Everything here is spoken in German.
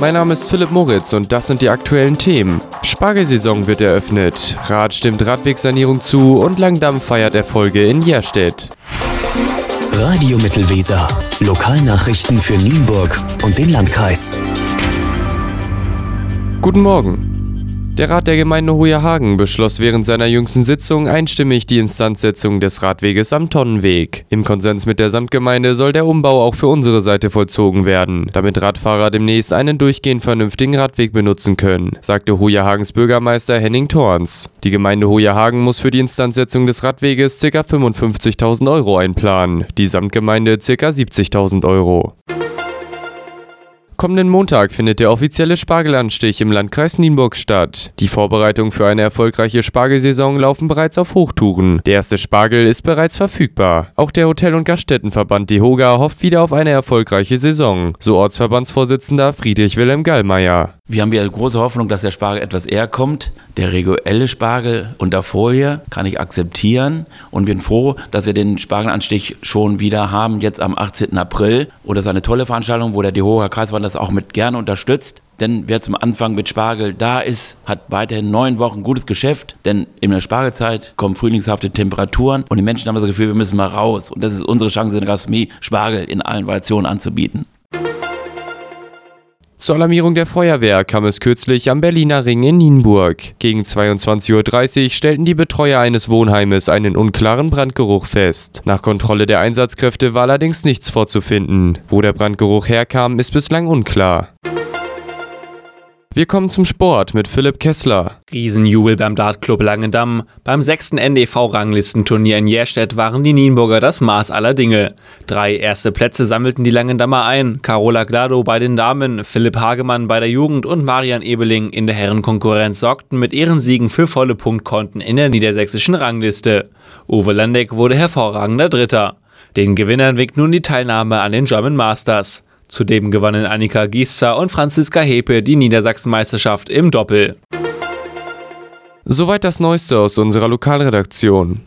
Mein Name ist Philipp Moritz und das sind die aktuellen Themen. Spargelsaison wird eröffnet, Rad stimmt Radwegsanierung zu und Langdamm feiert Erfolge in Jerstedt. Radio Mittelweser. Lokalnachrichten für Nienburg und den Landkreis. Guten Morgen. Der Rat der Gemeinde Hohe Hagen beschloss während seiner jüngsten Sitzung einstimmig die Instanzsetzung des Radweges am Tonnenweg. Im Konsens mit der Samtgemeinde soll der Umbau auch für unsere Seite vollzogen werden, damit Radfahrer demnächst einen durchgehend vernünftigen Radweg benutzen können, sagte Hohe Hagens Bürgermeister Henning Thorns. Die Gemeinde Hohe Hagen muss für die Instanzsetzung des Radweges ca. 55.000 Euro einplanen, die Samtgemeinde ca. 70.000 Euro. Kommenden Montag findet der offizielle Spargelanstich im Landkreis Nienburg statt. Die Vorbereitungen für eine erfolgreiche Spargelsaison laufen bereits auf Hochtouren. Der erste Spargel ist bereits verfügbar. Auch der Hotel- und Gaststättenverband DEHOGA hofft wieder auf eine erfolgreiche Saison, so Ortsverbandsvorsitzender Friedrich Wilhelm Gallmeier. Wir haben ja große Hoffnung, dass der Spargel etwas eher kommt. Der reguläre Spargel unter Folie kann ich akzeptieren und bin froh, dass wir den Spargelanstich schon wieder haben, jetzt am 18. April. Oder ist eine tolle Veranstaltung, wo der Dehoga Kreisbahn das auch mit gerne unterstützt. Denn wer zum Anfang mit Spargel da ist, hat weiterhin neun Wochen gutes Geschäft. Denn in der Spargelzeit kommen frühlingshafte Temperaturen und die Menschen haben das Gefühl, wir müssen mal raus. Und das ist unsere Chance in der Gastronomie, Spargel in allen Variationen anzubieten. Zur Alarmierung der Feuerwehr kam es kürzlich am Berliner Ring in Nienburg. Gegen 22.30 Uhr stellten die Betreuer eines Wohnheimes einen unklaren Brandgeruch fest. Nach Kontrolle der Einsatzkräfte war allerdings nichts vorzufinden. Wo der Brandgeruch herkam, ist bislang unklar. Wir kommen zum Sport mit Philipp Kessler. Riesenjubel beim Dartclub Langendamm. Beim sechsten NDV-Ranglistenturnier in Jerstedt waren die Nienburger das Maß aller Dinge. Drei erste Plätze sammelten die Langendammer ein. Carola Glado bei den Damen, Philipp Hagemann bei der Jugend und Marian Ebeling in der Herrenkonkurrenz sorgten mit ihren Siegen für volle Punktkonten in der niedersächsischen Rangliste. Uwe Landeck wurde hervorragender Dritter. Den Gewinnern winkt nun die Teilnahme an den German Masters. Zudem gewannen Annika Gieszer und Franziska Hepe die Niedersachsenmeisterschaft im Doppel. Soweit das Neueste aus unserer Lokalredaktion.